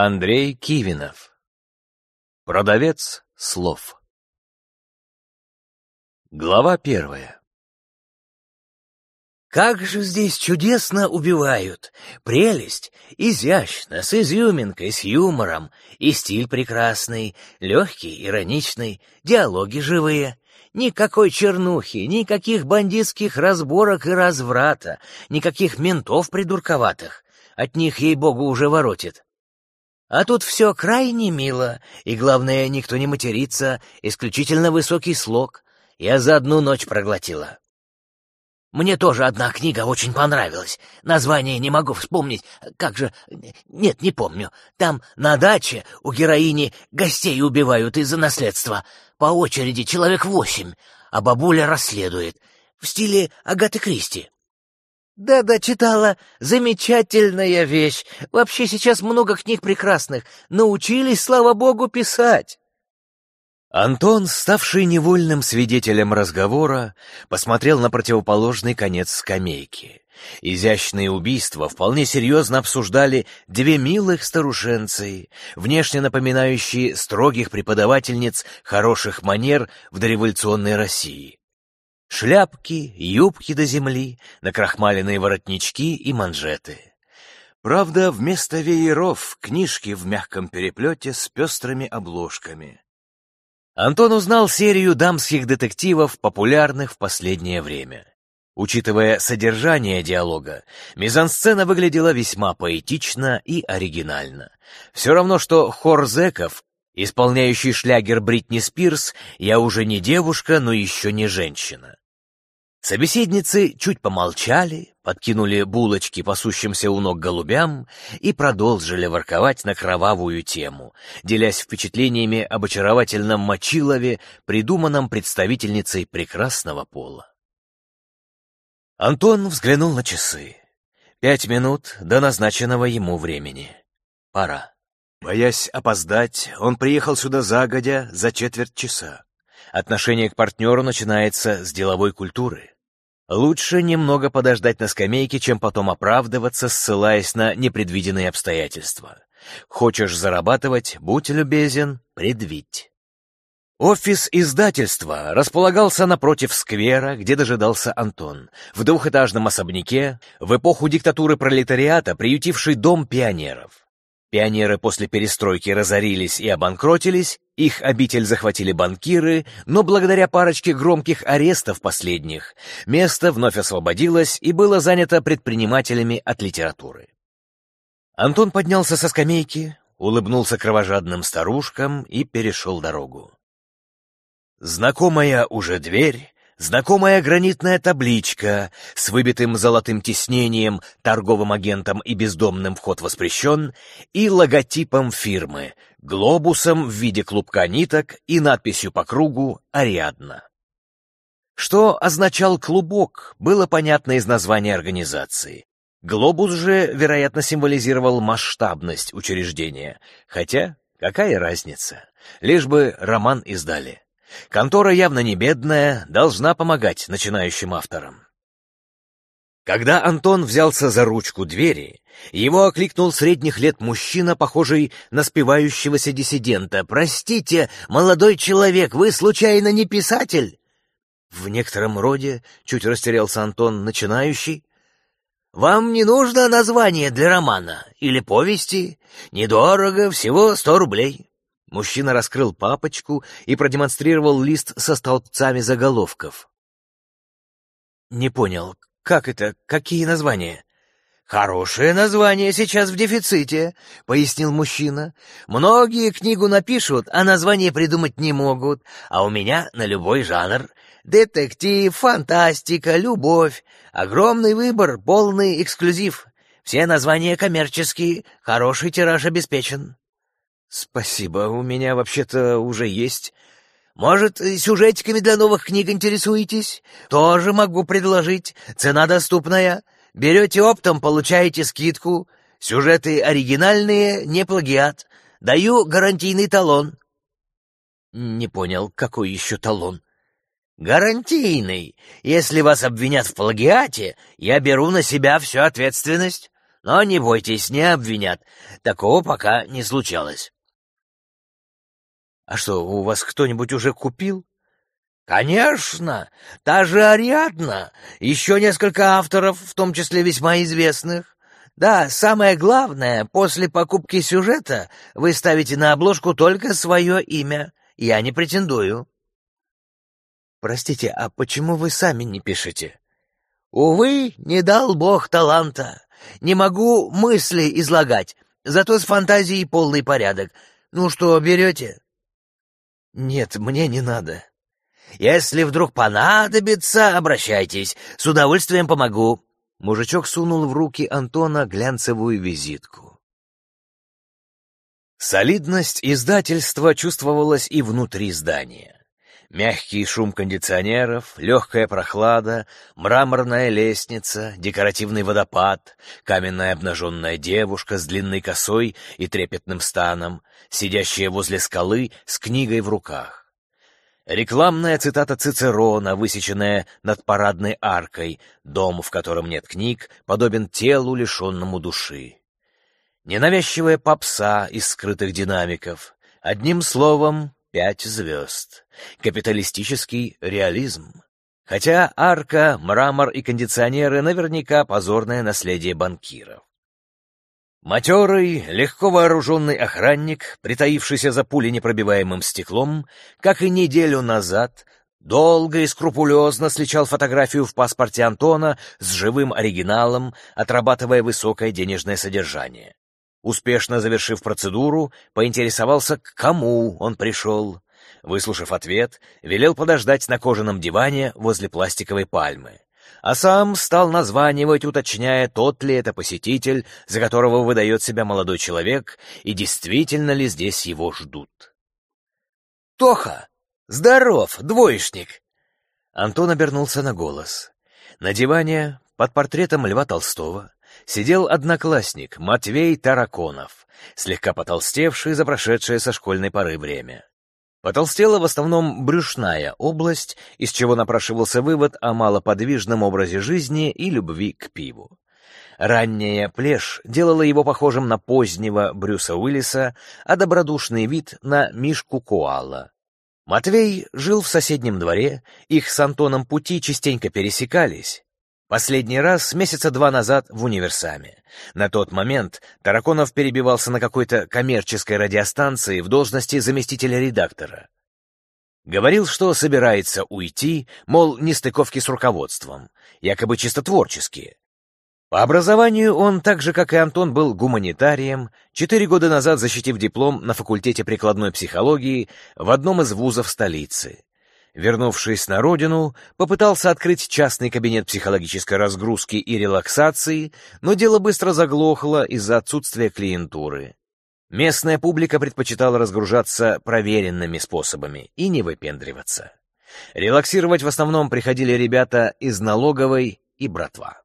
Андрей Кивинов. Продавец слов. Глава первая. Как же здесь чудесно убивают! Прелесть! Изящно, с изюминкой, с юмором. И стиль прекрасный, легкий, ироничный, диалоги живые. Никакой чернухи, никаких бандитских разборок и разврата, никаких ментов придурковатых. От них, ей-богу, уже воротит. А тут все крайне мило, и, главное, никто не матерится, исключительно высокий слог. Я за одну ночь проглотила. Мне тоже одна книга очень понравилась. Название не могу вспомнить. Как же... Нет, не помню. Там на даче у героини гостей убивают из-за наследства. По очереди человек восемь, а бабуля расследует. В стиле Агаты Кристи. «Да-да, читала. Замечательная вещь. Вообще сейчас много книг прекрасных. Научились, слава богу, писать». Антон, ставший невольным свидетелем разговора, посмотрел на противоположный конец скамейки. Изящные убийства вполне серьезно обсуждали две милых старушенцы, внешне напоминающие строгих преподавательниц хороших манер в дореволюционной России. Шляпки, юбки до земли, накрахмаленные воротнички и манжеты. Правда, вместо вееров книжки в мягком переплете с пестрыми обложками. Антон узнал серию дамских детективов, популярных в последнее время. Учитывая содержание диалога, мизансцена выглядела весьма поэтично и оригинально. Все равно, что хор зэков Исполняющий шлягер Бритни Спирс «Я уже не девушка, но еще не женщина». Собеседницы чуть помолчали, подкинули булочки пасущимся у ног голубям и продолжили ворковать на кровавую тему, делясь впечатлениями об очаровательном Мочилове, придуманном представительницей прекрасного пола. Антон взглянул на часы. Пять минут до назначенного ему времени. Пора. Боясь опоздать, он приехал сюда загодя за четверть часа. Отношение к партнеру начинается с деловой культуры. Лучше немного подождать на скамейке, чем потом оправдываться, ссылаясь на непредвиденные обстоятельства. Хочешь зарабатывать, будь любезен, предвидь. Офис издательства располагался напротив сквера, где дожидался Антон, в двухэтажном особняке, в эпоху диктатуры пролетариата, приютивший дом пионеров. Пионеры после перестройки разорились и обанкротились, их обитель захватили банкиры, но благодаря парочке громких арестов последних место вновь освободилось и было занято предпринимателями от литературы. Антон поднялся со скамейки, улыбнулся кровожадным старушкам и перешел дорогу. Знакомая уже дверь Знакомая гранитная табличка с выбитым золотым тиснением, торговым агентом и бездомным вход воспрещен, и логотипом фирмы, глобусом в виде клубка ниток и надписью по кругу «Ариадна». Что означал клубок, было понятно из названия организации. Глобус же, вероятно, символизировал масштабность учреждения, хотя какая разница, лишь бы роман издали. Контора явно не бедная, должна помогать начинающим авторам. Когда Антон взялся за ручку двери, его окликнул средних лет мужчина, похожий на спивающегося диссидента. «Простите, молодой человек, вы случайно не писатель?» В некотором роде, чуть растерялся Антон, начинающий. «Вам не нужно название для романа или повести? Недорого, всего сто рублей. Мужчина раскрыл папочку и продемонстрировал лист со столбцами заголовков. «Не понял, как это? Какие названия?» «Хорошее название сейчас в дефиците», — пояснил мужчина. «Многие книгу напишут, а название придумать не могут, а у меня на любой жанр. Детектив, фантастика, любовь. Огромный выбор, полный эксклюзив. Все названия коммерческие, хороший тираж обеспечен». «Спасибо, у меня вообще-то уже есть». «Может, сюжетиками для новых книг интересуетесь? Тоже могу предложить. Цена доступная. Берете оптом, получаете скидку. Сюжеты оригинальные, не плагиат. Даю гарантийный талон». «Не понял, какой еще талон?» «Гарантийный. Если вас обвинят в плагиате, я беру на себя всю ответственность. Но не бойтесь, не обвинят. Такого пока не случалось. А что, у вас кто-нибудь уже купил? Конечно, та же Ариадна, еще несколько авторов, в том числе весьма известных. Да, самое главное, после покупки сюжета вы ставите на обложку только свое имя. Я не претендую. Простите, а почему вы сами не пишете? Увы, не дал бог таланта. Не могу мысли излагать, зато с фантазией полный порядок. Ну что, берете? Нет, мне не надо. Если вдруг понадобится, обращайтесь. С удовольствием помогу. Мужичок сунул в руки Антона глянцевую визитку. Солидность издательства чувствовалась и внутри здания. Мягкий шум кондиционеров, легкая прохлада, мраморная лестница, декоративный водопад, каменная обнаженная девушка с длинной косой и трепетным станом, сидящая возле скалы с книгой в руках. Рекламная цитата Цицерона, высеченная над парадной аркой, дом, в котором нет книг, подобен телу, лишенному души. Ненавязчивая попса из скрытых динамиков. Одним словом, пять звезд. Капиталистический реализм. Хотя арка, мрамор и кондиционеры наверняка позорное наследие банкиров. Матерый, легко вооруженный охранник, притаившийся за пуленепробиваемым стеклом, как и неделю назад, долго и скрупулезно сличал фотографию в паспорте Антона с живым оригиналом, отрабатывая высокое денежное содержание. Успешно завершив процедуру, поинтересовался, к кому он пришел. Выслушав ответ, велел подождать на кожаном диване возле пластиковой пальмы а сам стал названивать, уточняя, тот ли это посетитель, за которого выдает себя молодой человек, и действительно ли здесь его ждут. «Тоха! Здоров, двоечник!» Антон обернулся на голос. На диване, под портретом Льва Толстого, сидел одноклассник Матвей Тараконов, слегка потолстевший за прошедшее со школьной поры время. Потолстела в основном брюшная область, из чего напрашивался вывод о малоподвижном образе жизни и любви к пиву. Ранняя плешь делала его похожим на позднего Брюса Уиллиса, а добродушный вид — на Мишку Коала. Матвей жил в соседнем дворе, их с Антоном пути частенько пересекались, Последний раз месяца два назад в универсаме. На тот момент Тараконов перебивался на какой-то коммерческой радиостанции в должности заместителя редактора. Говорил, что собирается уйти, мол, нестыковки с руководством, якобы чисто творческие. По образованию он, так же как и Антон, был гуманитарием, четыре года назад защитив диплом на факультете прикладной психологии в одном из вузов столицы. Вернувшись на родину, попытался открыть частный кабинет психологической разгрузки и релаксации, но дело быстро заглохло из-за отсутствия клиентуры. Местная публика предпочитала разгружаться проверенными способами и не выпендриваться. Релаксировать в основном приходили ребята из налоговой и братва.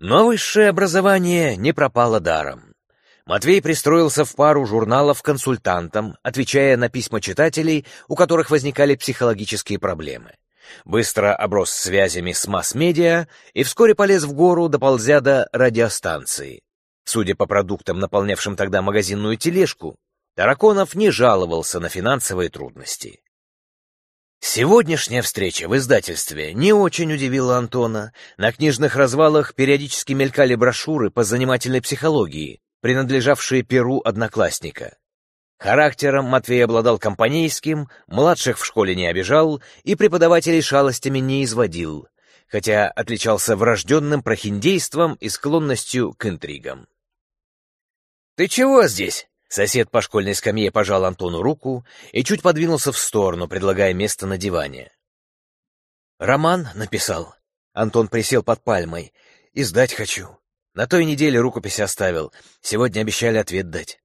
Но высшее образование не пропало даром. Матвей пристроился в пару журналов консультантом, отвечая на письма читателей, у которых возникали психологические проблемы. Быстро оброс связями с масс-медиа и вскоре полез в гору, доползя до радиостанции. Судя по продуктам, наполнявшим тогда магазинную тележку, Тараконов не жаловался на финансовые трудности. Сегодняшняя встреча в издательстве не очень удивила Антона. На книжных развалах периодически мелькали брошюры по занимательной психологии, принадлежавшие перу одноклассника. Характером Матвей обладал компанейским, младших в школе не обижал и преподавателей шалостями не изводил, хотя отличался врожденным прохиндейством и склонностью к интригам. «Ты чего здесь?» Сосед по школьной скамье пожал Антону руку и чуть подвинулся в сторону, предлагая место на диване. «Роман написал». Антон присел под пальмой. «Издать хочу. На той неделе рукопись оставил. Сегодня обещали ответ дать.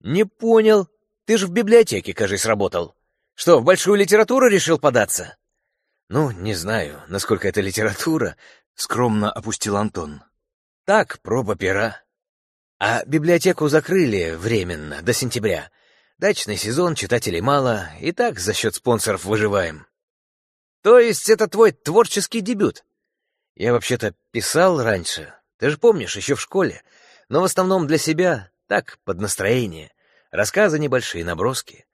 Не понял. Ты же в библиотеке, кажись, работал. Что, в большую литературу решил податься? Ну, не знаю, насколько это литература, скромно опустил Антон. Так, проба пера. А библиотеку закрыли временно, до сентября. Дачный сезон, читателей мало, и так за счет спонсоров выживаем. То есть это твой творческий дебют? Я вообще-то писал раньше, Ты же помнишь, еще в школе. Но в основном для себя, так, под настроение. Рассказы небольшие, наброски.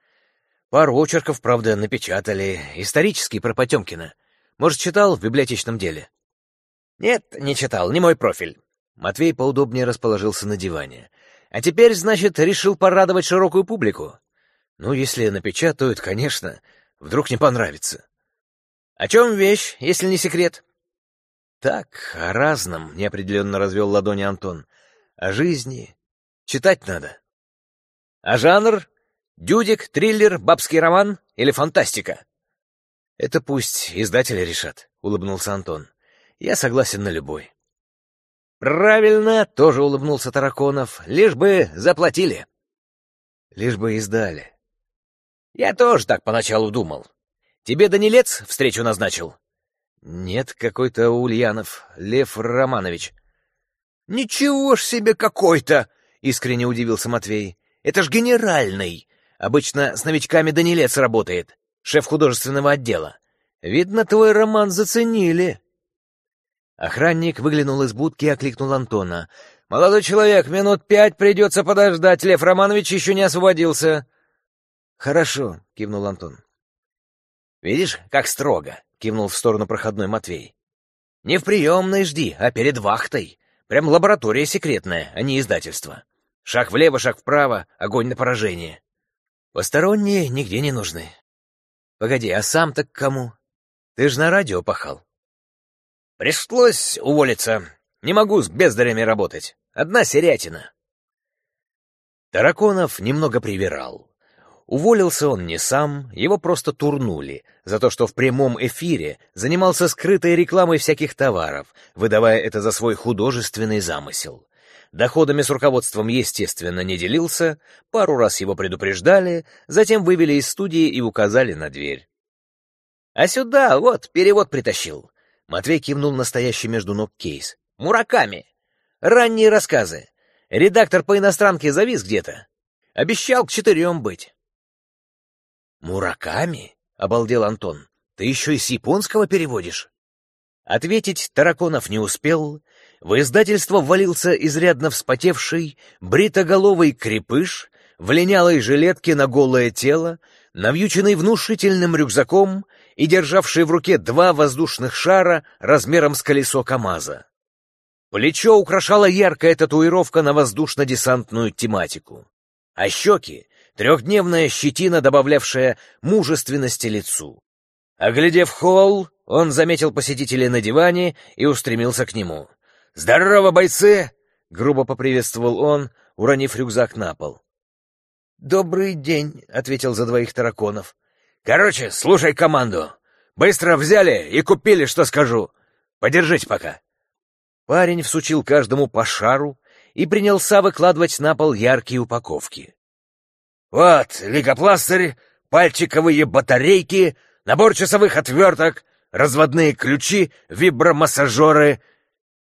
Пару очерков, правда, напечатали. Исторический про Потемкина. Может, читал в библиотечном деле? Нет, не читал, не мой профиль. Матвей поудобнее расположился на диване. А теперь, значит, решил порадовать широкую публику. Ну, если напечатают, конечно. Вдруг не понравится. О чем вещь, если не секрет? Так, о разном, неопределенно развел ладони Антон. О жизни. Читать надо. А жанр? Дюдик, триллер, бабский роман или фантастика? Это пусть издатели решат, улыбнулся Антон. Я согласен на любой. Правильно, тоже улыбнулся Тараконов. Лишь бы заплатили. Лишь бы издали. Я тоже так поначалу думал. Тебе Данилец встречу назначил? Нет, какой-то Ульянов, Лев Романович. Ничего ж себе какой-то! Искренне удивился Матвей. Это ж генеральный. Обычно с новичками Данилец работает, шеф художественного отдела. Видно, твой роман заценили. Охранник выглянул из будки и окликнул Антона. «Молодой человек, минут пять придется подождать, Лев Романович еще не освободился». «Хорошо», — кивнул Антон. «Видишь, как строго», — кивнул в сторону проходной Матвей. «Не в приемной жди, а перед вахтой. Прям лаборатория секретная, а не издательство. Шаг влево, шаг вправо, огонь на поражение. Посторонние нигде не нужны. Погоди, а сам-то к кому? Ты ж на радио пахал». «Пришлось уволиться. Не могу с бездарями работать. Одна серятина». Тараконов немного привирал. Уволился он не сам, его просто турнули за то, что в прямом эфире занимался скрытой рекламой всяких товаров, выдавая это за свой художественный замысел. Доходами с руководством, естественно, не делился, пару раз его предупреждали, затем вывели из студии и указали на дверь. «А сюда, вот, перевод притащил». Матвей кивнул настоящий между ног кейс. «Мураками. Ранние рассказы. Редактор по иностранке завис где-то. Обещал к четырем быть». «Мураками?» — обалдел Антон. «Ты еще и с японского переводишь?» Ответить Тараконов не успел. В издательство ввалился изрядно вспотевший, бритоголовый крепыш в линялой жилетке на голое тело, навьюченный внушительным рюкзаком и державший в руке два воздушных шара размером с колесо КамАЗа. Плечо украшала яркая татуировка на воздушно-десантную тематику, а щеки трехдневная щетина, добавлявшая мужественности лицу. Оглядев холл, он заметил посетителя на диване и устремился к нему. «Здорово, бойцы!» — грубо поприветствовал он, уронив рюкзак на пол. «Добрый день», — ответил за двоих тараконов. «Короче, слушай команду. Быстро взяли и купили, что скажу. Подержите пока». Парень всучил каждому по шару и принялся выкладывать на пол яркие упаковки. Вот, лейкопластырь, пальчиковые батарейки, набор часовых отверток, разводные ключи, вибромассажеры.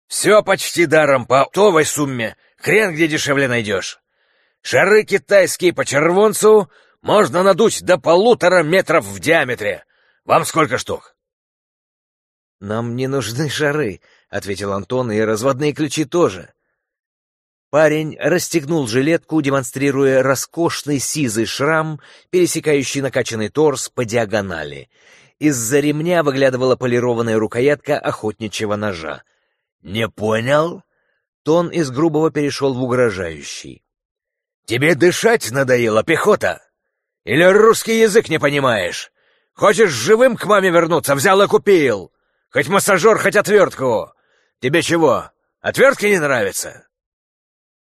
Все почти даром по оптовой сумме, хрен где дешевле найдешь. Шары китайские по червонцу можно надуть до полутора метров в диаметре. Вам сколько штук? «Нам не нужны шары», — ответил Антон, — «и разводные ключи тоже. Парень расстегнул жилетку, демонстрируя роскошный сизый шрам, пересекающий накачанный торс по диагонали. Из-за ремня выглядывала полированная рукоятка охотничьего ножа. «Не понял?» Тон из грубого перешел в угрожающий. «Тебе дышать надоело, пехота? Или русский язык не понимаешь? Хочешь живым к маме вернуться? Взял и купил. Хоть массажер, хоть отвертку. Тебе чего, отвертки не нравятся?»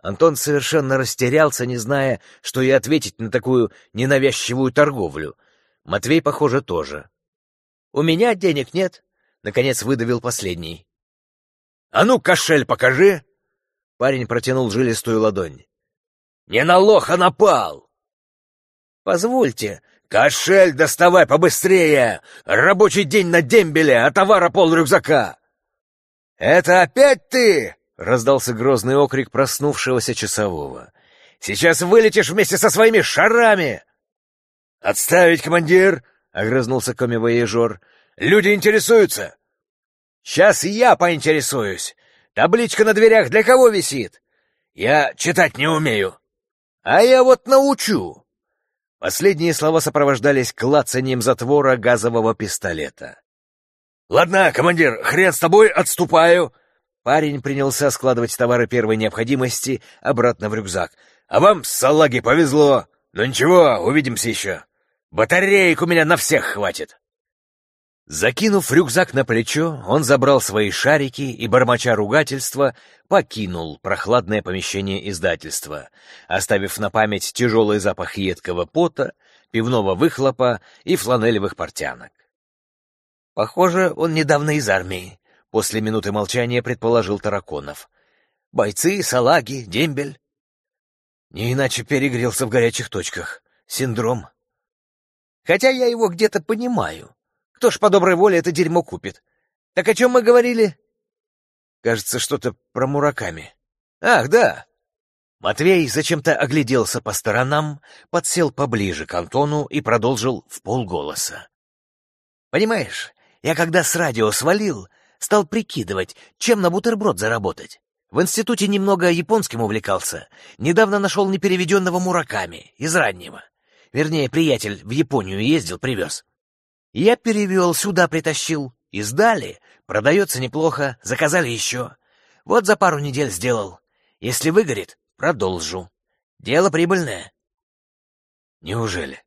Антон совершенно растерялся, не зная, что и ответить на такую ненавязчивую торговлю. Матвей, похоже, тоже. «У меня денег нет», — наконец выдавил последний. «А ну, кошель покажи!» Парень протянул жилистую ладонь. «Не на лоха напал!» «Позвольте». «Кошель доставай побыстрее! Рабочий день на дембеле, а товара пол рюкзака!» «Это опять ты?» — раздался грозный окрик проснувшегося часового. «Сейчас вылетишь вместе со своими шарами!» «Отставить, командир!» — огрызнулся коми-воежор. «Люди интересуются!» «Сейчас я поинтересуюсь! Табличка на дверях для кого висит? Я читать не умею. А я вот научу. Последние слова сопровождались клацанием затвора газового пистолета. «Ладно, командир, хрен с тобой, отступаю!» Парень принялся складывать товары первой необходимости обратно в рюкзак. «А вам, салаги, повезло! Но ничего, увидимся еще! Батареек у меня на всех хватит!» Закинув рюкзак на плечо, он забрал свои шарики и, бормоча ругательства, покинул прохладное помещение издательства, оставив на память тяжелый запах едкого пота, пивного выхлопа и фланелевых портянок. «Похоже, он недавно из армии», — после минуты молчания предположил Тараконов. «Бойцы, салаги, дембель». Не иначе перегрелся в горячих точках. Синдром. Хотя я его где-то понимаю. Кто ж по доброй воле это дерьмо купит? Так о чем мы говорили? Кажется, что-то про Мураками. Ах, да. Матвей зачем-то огляделся по сторонам, подсел поближе к Антону и продолжил в полголоса. Понимаешь, я когда с радио свалил, стал прикидывать, чем на бутерброд заработать. В институте немного японским увлекался. Недавно нашел непереведенного Мураками, из раннего. Вернее, приятель в Японию ездил, привез. Я перевел, сюда притащил. Издали. Продается неплохо. Заказали еще. Вот за пару недель сделал. Если выгорит, продолжу. Дело прибыльное. Неужели?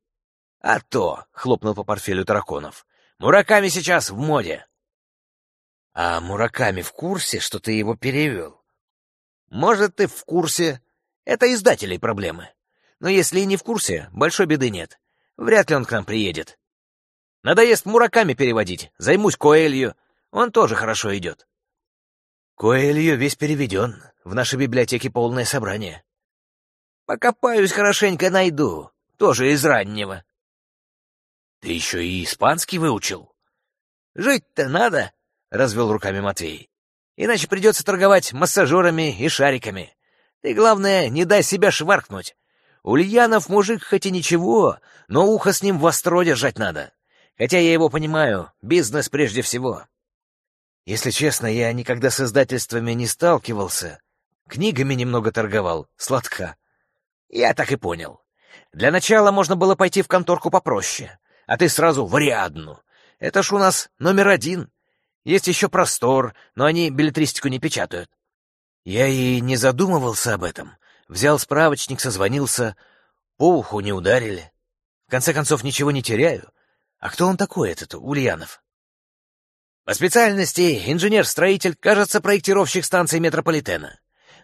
А то, — хлопнул по портфелю Тараконов. Мураками сейчас в моде. А Мураками в курсе, что ты его перевел? Может, ты в курсе. Это издателей проблемы. Но если и не в курсе, большой беды нет. Вряд ли он к нам приедет. Надоест Мураками переводить, займусь Коэлью. Он тоже хорошо идет. Коэлью весь переведен. В нашей библиотеке полное собрание. Покопаюсь хорошенько, найду. Тоже из раннего. Ты еще и испанский выучил? Жить-то надо, — развел руками Матвей. Иначе придется торговать массажерами и шариками. Ты, главное, не дай себя шваркнуть. Ульянов мужик хоть и ничего, но ухо с ним востро держать надо. Хотя я его понимаю, бизнес прежде всего. Если честно, я никогда с издательствами не сталкивался. Книгами немного торговал, сладка. Я так и понял. Для начала можно было пойти в конторку попроще, а ты сразу в Ариадну. Это ж у нас номер один. Есть еще простор, но они билетристику не печатают. Я и не задумывался об этом. Взял справочник, созвонился. По уху не ударили. В конце концов, ничего не теряю. А кто он такой, этот Ульянов? По специальности инженер-строитель, кажется, проектировщик станции метрополитена.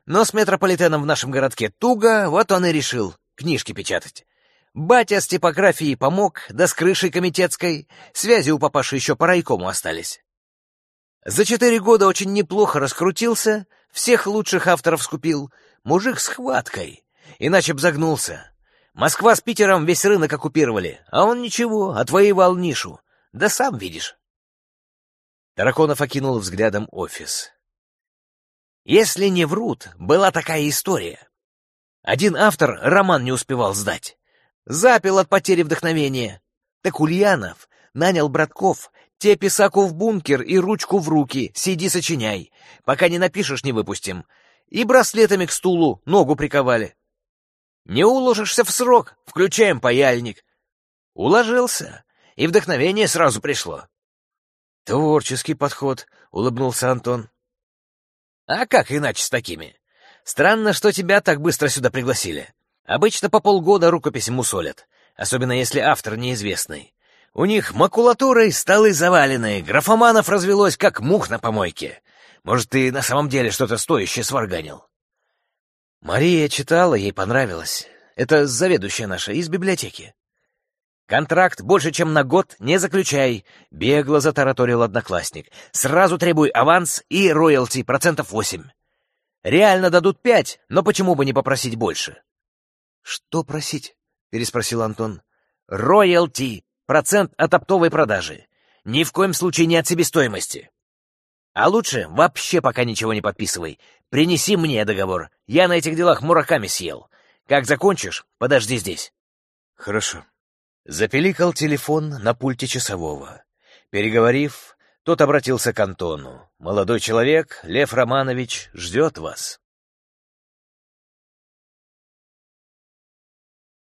Но с метрополитеном в нашем городке туго, вот он и решил книжки печатать. Батя с типографией помог, да с крышей комитетской, связи у папаши еще по райкому остались. За четыре года очень неплохо раскрутился, всех лучших авторов скупил, мужик с хваткой, иначе б загнулся. Москва с Питером весь рынок оккупировали, а он ничего, отвоевал нишу. Да сам видишь. Тараконов окинул взглядом офис. Если не врут, была такая история. Один автор роман не успевал сдать. Запил от потери вдохновения. Так Ульянов нанял братков, те писаку в бункер и ручку в руки, сиди сочиняй. Пока не напишешь, не выпустим. И браслетами к стулу ногу приковали. Не уложишься в срок, включаем паяльник. Уложился, и вдохновение сразу пришло. Творческий подход, улыбнулся Антон. А как иначе с такими? Странно, что тебя так быстро сюда пригласили. Обычно по полгода рукописи мусолят, особенно если автор неизвестный. У них макулатурой столы завалены, графоманов развелось, как мух на помойке. Может, ты на самом деле что-то стоящее сварганил? Мария читала, ей понравилось. Это заведующая наша из библиотеки. «Контракт больше, чем на год, не заключай», — бегло затараторил одноклассник. «Сразу требуй аванс и роялти процентов восемь. Реально дадут пять, но почему бы не попросить больше?» «Что просить?» — переспросил Антон. «Роялти, процент от оптовой продажи. Ни в коем случае не от себестоимости. А лучше вообще пока ничего не подписывай. Принеси мне договор. Я на этих делах мураками съел. Как закончишь, подожди здесь. Хорошо. Запеликал телефон на пульте часового. Переговорив, Тот обратился к Антону. «Молодой человек, Лев Романович, ждет вас».